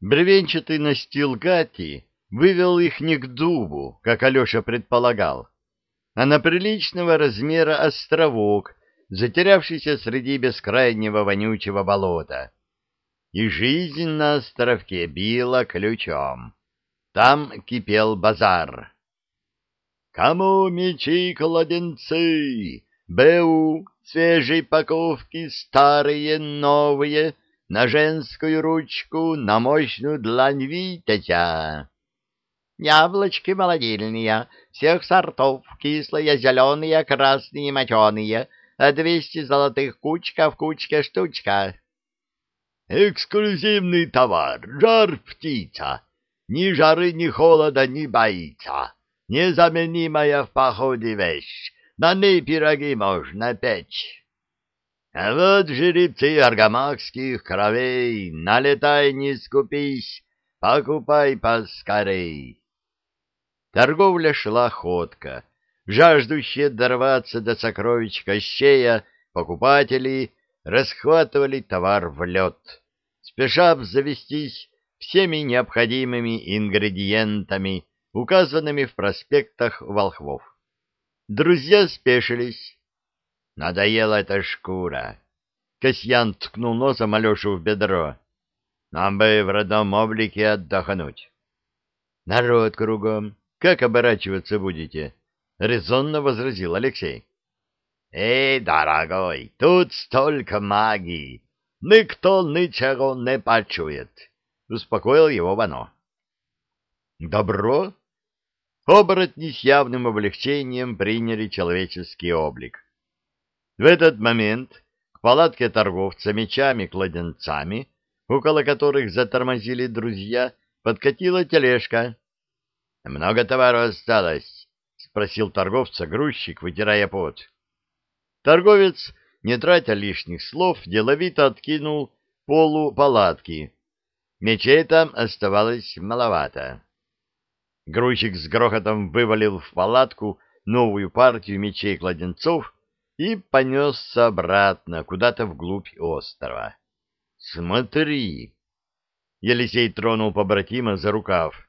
Бревенчатый настил Гати вывел их не к дубу, как Алеша предполагал, а на приличного размера островок, затерявшийся среди бескрайнего вонючего болота. И жизнь на островке била ключом. Там кипел базар. «Кому мечи-кладенцы? БУ, свежей паковки, старые, новые, на женскую ручку, на мощную длань Витязя!» Яблочки молодильные, всех сортов, кислые, зеленые, красные, моченые, двести золотых кучка в кучке штучка. Эксклюзивный товар, жар-птица, ни жары, ни холода не боится, незаменимая в походе вещь, на ней пироги можно печь. А вот жеребцы аргамакских кровей, налетай, не скупись, покупай поскорей. Торговля шла ходко. Жаждущие дорваться до сокровищ Кощея покупатели расхватывали товар в лед, спеша обзавестись всеми необходимыми ингредиентами, указанными в проспектах волхвов. Друзья спешились. Надоела эта шкура. Касьян ткнул носом Алешу в бедро. Нам бы в родном облике отдохнуть. Народ кругом. Как оборачиваться будете? — резонно возразил Алексей. — Эй, дорогой, тут столько магии! Никто ничего не почует! — успокоил его Вано. — Добро? Оборотни с явным облегчением приняли человеческий облик. В этот момент к палатке торговца мечами-кладенцами, около которых затормозили друзья, подкатила тележка — Много товара осталось? — спросил торговца грузчик, вытирая пот. Торговец, не тратя лишних слов, деловито откинул полу палатки. Мечей там оставалось маловато. Грузчик с грохотом вывалил в палатку новую партию мечей-кладенцов и понесся обратно, куда-то вглубь острова. — Смотри! Елисей тронул побратима за рукав.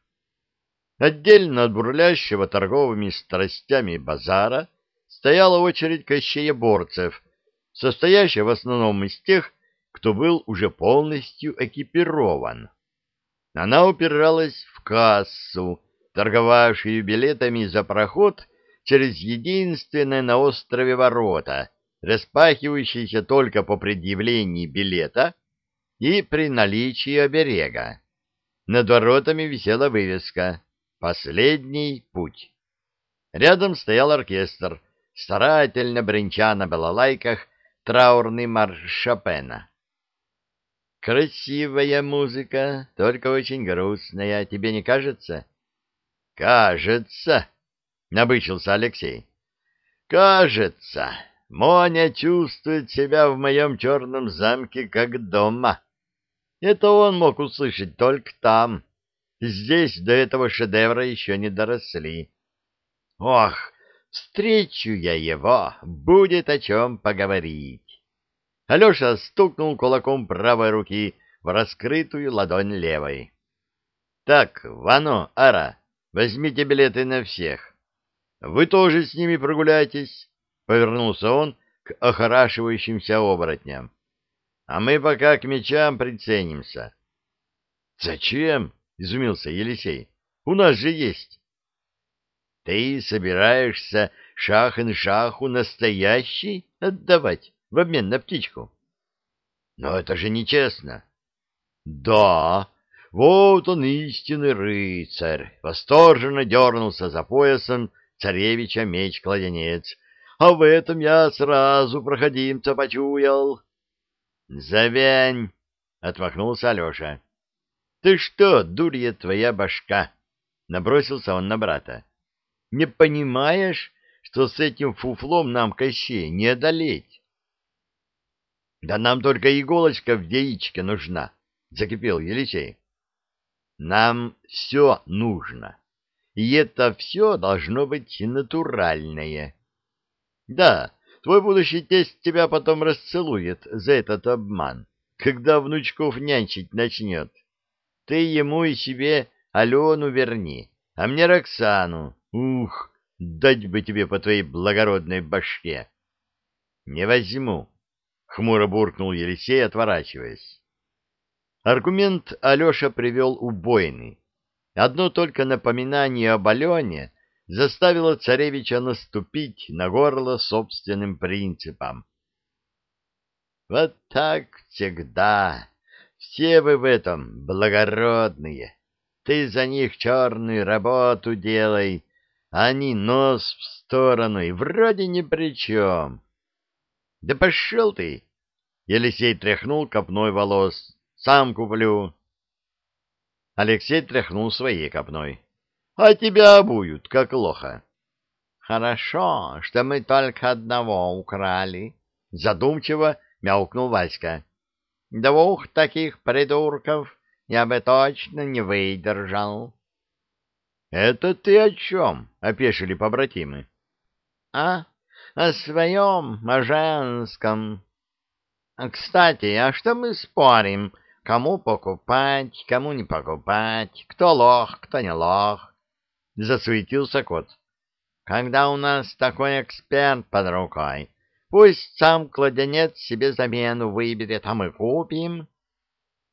Отдельно от бурлящего торговыми страстями базара стояла очередь кощееборцев, состоящая в основном из тех, кто был уже полностью экипирован. Она упиралась в кассу, торговавшую билетами за проход через единственное на острове ворота, распахивающиеся только по предъявлении билета и при наличии оберега. Над воротами висела вывеска Последний путь. Рядом стоял оркестр, старательно бренча на балалайках траурный марш Шопена. Красивая музыка, только очень грустная, тебе не кажется? Кажется, набычился Алексей. Кажется, Моня чувствует себя в моем черном замке как дома. Это он мог услышать только там. Здесь до этого шедевра еще не доросли. Ох, встречу я его, будет о чем поговорить. Алеша стукнул кулаком правой руки в раскрытую ладонь левой. — Так, Вано, Ара, возьмите билеты на всех. Вы тоже с ними прогуляйтесь, — повернулся он к охорашивающимся оборотням. — А мы пока к мечам приценимся. — Зачем? изумился Елисей. У нас же есть. Ты собираешься шах-ин-шаху настоящий отдавать в обмен на птичку? Но это же нечестно. Да, вот он истинный рыцарь. Восторженно дернулся за поясом царевича меч-кладенец. А в этом я сразу проходимца почуял. Завянь! — отмахнулся Алеша. Ты что, дурья твоя башка? Набросился он на брата. Не понимаешь, что с этим фуфлом нам Кощей не одолеть? Да нам только иголочка в яичке нужна, закипел Елисей. Нам все нужно. И это все должно быть натуральное. Да, твой будущий тесть тебя потом расцелует за этот обман, когда внучков нянчить начнет. Ты ему и себе Алену верни, а мне Роксану. Ух, дать бы тебе по твоей благородной башке. Не возьму, — хмуро буркнул Елисей, отворачиваясь. Аргумент Алеша привел убойный. Одно только напоминание об Алене заставило царевича наступить на горло собственным принципам. Вот так всегда. Все вы в этом благородные. Ты за них черную работу делай, они нос в сторону и вроде ни при чем. Да пошел ты! Елисей тряхнул копной волос. Сам куплю. Алексей тряхнул своей копной. А тебя обуют, как лоха. Хорошо, что мы только одного украли. Задумчиво мяукнул Васька. Двух таких придурков я бы точно не выдержал. — Это ты о чем? — опешили побратимы. — А, о своем, о женском. Кстати, а что мы спорим, кому покупать, кому не покупать, кто лох, кто не лох? Засуетился кот. Когда у нас такой эксперт под рукой, пусть сам кладенец себе замену выберет, а мы купим.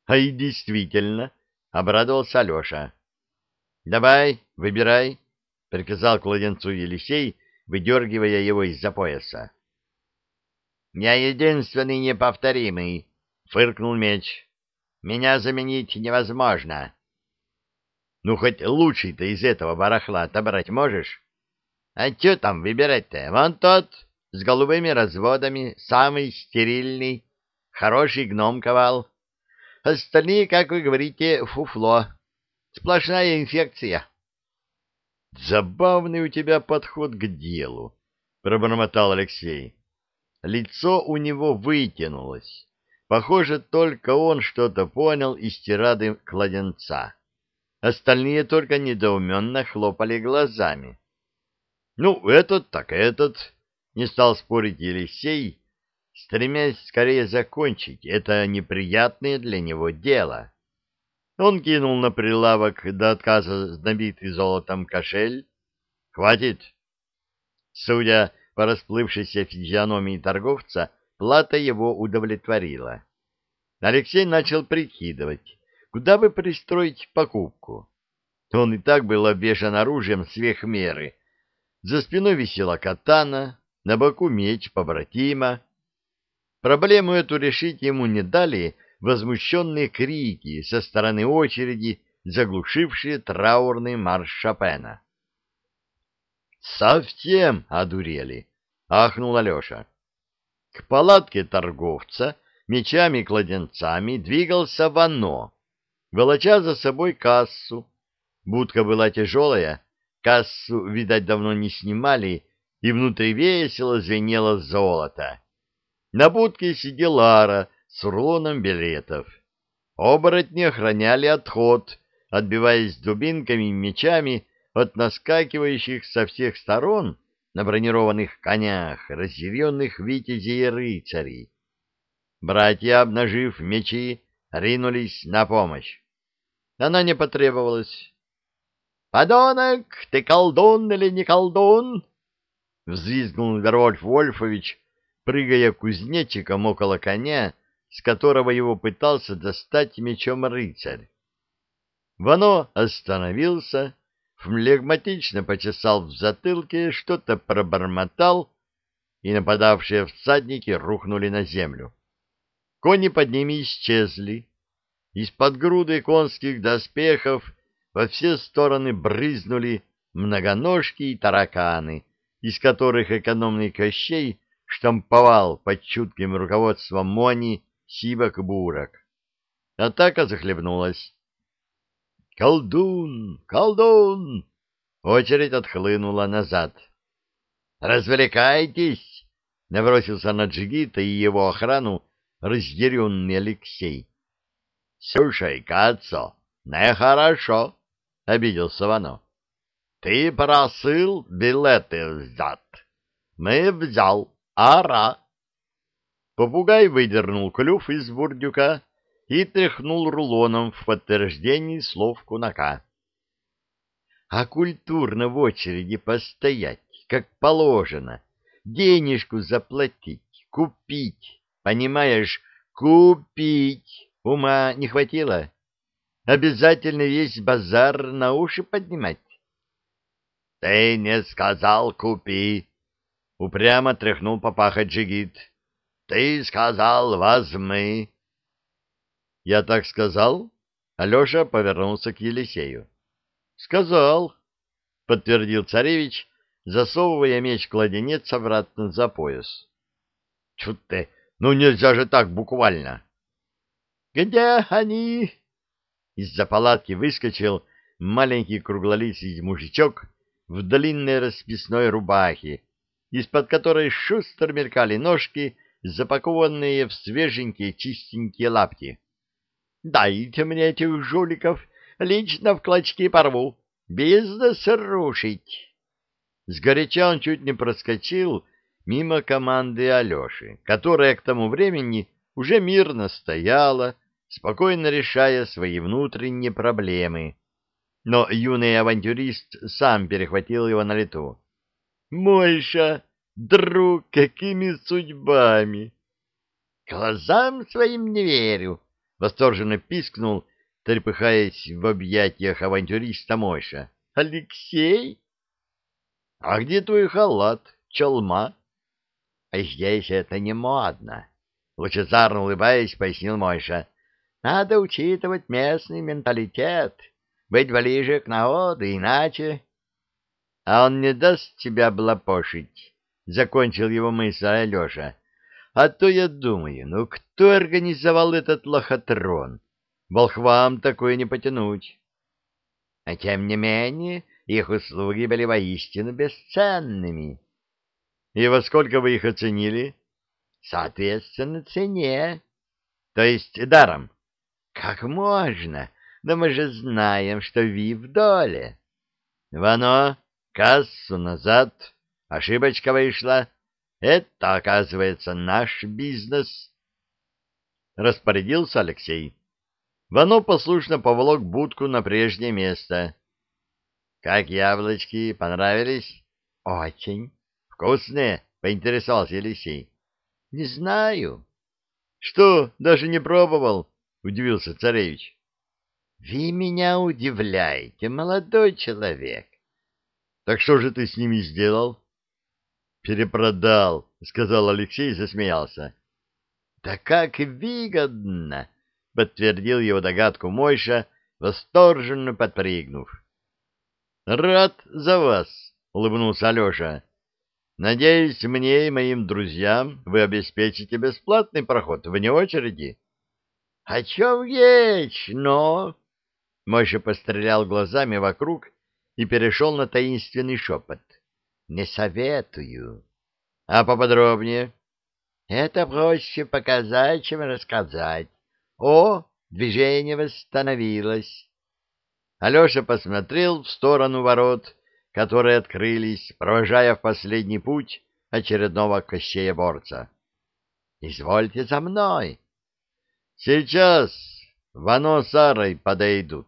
А и действительно, обрадовался Алеша. Давай, выбирай, приказал кладенцу Елисей, выдергивая его из-за пояса. «Я единственный неповторимый», — фыркнул меч. «Меня заменить невозможно». «Ну, хоть лучший-то из этого барахла отобрать можешь?» «А что там выбирать-то? Вон тот, с голубыми разводами, самый стерильный, хороший гном-ковал. Остальные, как вы говорите, фуфло. Сплошная инфекция». Забавный у тебя подход к делу, пробормотал Алексей. Лицо у него вытянулось. Похоже, только он что-то понял из тирады кладенца. Остальные только недоуменно хлопали глазами. Ну, этот так этот, не стал спорить Елисей, стремясь скорее закончить это неприятное для него дело. Он кинул на прилавок до отказа набитый золотом кошель. «Хватит!» Судя по расплывшейся физиономии торговца, плата его удовлетворила. Алексей начал прикидывать, куда бы пристроить покупку. Он и так был обвешан оружием сверх меры. За спиной висела катана, на боку меч побратима. Проблему эту решить ему не дали — возмущенные крики со стороны очереди, заглушившие траурный марш Шопена. «Совсем одурели!» — ахнул Алеша. К палатке торговца мечами-кладенцами двигался Вано, волоча за собой кассу. Будка была тяжелая, кассу, видать, давно не снимали, и внутри весело звенело золото. На будке сидела Ара с рулоном билетов. Оборотни охраняли отход, отбиваясь дубинками и мечами от наскакивающих со всех сторон на бронированных конях разъяренных витязей и рыцарей. Братья, обнажив мечи, ринулись на помощь. Она не потребовалась. «Подонок, ты колдун или не колдун?» — взвизгнул Вервольф Вольфович, прыгая кузнечиком около коня с которого его пытался достать мечом рыцарь. Вано остановился, флегматично почесал в затылке, что-то пробормотал, и нападавшие всадники рухнули на землю. Кони под ними исчезли. Из-под груды конских доспехов во все стороны брызнули многоножки и тараканы, из которых экономный Кощей штамповал под чутким руководством Мони сивок-бурок. Атака захлебнулась. «Колдун! Колдун!» Очередь отхлынула назад. «Развлекайтесь!» — набросился на Джигита и его охрану разъяренный Алексей. «Слушай, Кацо, нехорошо!» — обиделся Вано. «Ты просил билеты взят. Мы взял. Ара!» Попугай выдернул клюв из бурдюка и тряхнул рулоном в подтверждении слов кунака. А культурно в очереди постоять, как положено, денежку заплатить, купить, понимаешь, купить, ума не хватило? Обязательно весь базар на уши поднимать. — Ты не сказал «купи», — упрямо тряхнул папаха Джигит. — Ты сказал «возьми». — Я так сказал? Алеша повернулся к Елисею. — Сказал, — подтвердил царевич, засовывая меч-кладенец обратно за пояс. — Чуть ты, ну нельзя же так буквально. — Где они? Из-за палатки выскочил маленький круглолицый мужичок в длинной расписной рубахе, из-под которой шустро мелькали ножки, запакованные в свеженькие чистенькие лапти. — Дайте мне этих жуликов, лично в клочки порву, бизнес рушить. Сгоряча он чуть не проскочил мимо команды Алеши, которая к тому времени уже мирно стояла, спокойно решая свои внутренние проблемы, но юный авантюрист сам перехватил его на лету. «Мойша, друг, какими судьбами!» «Глазам своим не верю!» — восторженно пискнул, трепыхаясь в объятиях авантюриста Мойша. «Алексей?» «А где твой халат, чалма?» «А здесь это не модно!» — лучезарно улыбаясь, пояснил Мойша. «Надо учитывать местный менталитет» быть ближе к народу, иначе... — А он не даст тебя облапошить, — закончил его мысль Алеша. — А то я думаю, ну кто организовал этот лохотрон? Волхвам такое не потянуть. А тем не менее, их услуги были воистину бесценными. — И во сколько вы их оценили? — Соответственно, цене. — То есть даром? — Как можно? Да мы же знаем, что Ви в доле. Вано, кассу назад, ошибочка вышла. Это, оказывается, наш бизнес. Распорядился Алексей. Вано послушно поволок будку на прежнее место. Как яблочки, понравились? Очень. Вкусные, поинтересовался Елисей. Не знаю. Что, даже не пробовал? Удивился царевич. Вы меня удивляете, молодой человек. Так что же ты с ними сделал? Перепродал, сказал Алексей и засмеялся. Да как выгодно, подтвердил его догадку Мойша, восторженно подпрыгнув. Рад за вас, улыбнулся Алеша. Надеюсь, мне и моим друзьям вы обеспечите бесплатный проход вне очереди. — О чем речь, но... Мойша пострелял глазами вокруг и перешел на таинственный шепот. «Не советую». «А поподробнее?» «Это проще показать, чем рассказать. О, движение восстановилось». Алеша посмотрел в сторону ворот, которые открылись, провожая в последний путь очередного кощея-борца. «Извольте за мной». «Сейчас Вано с Арой подойдут.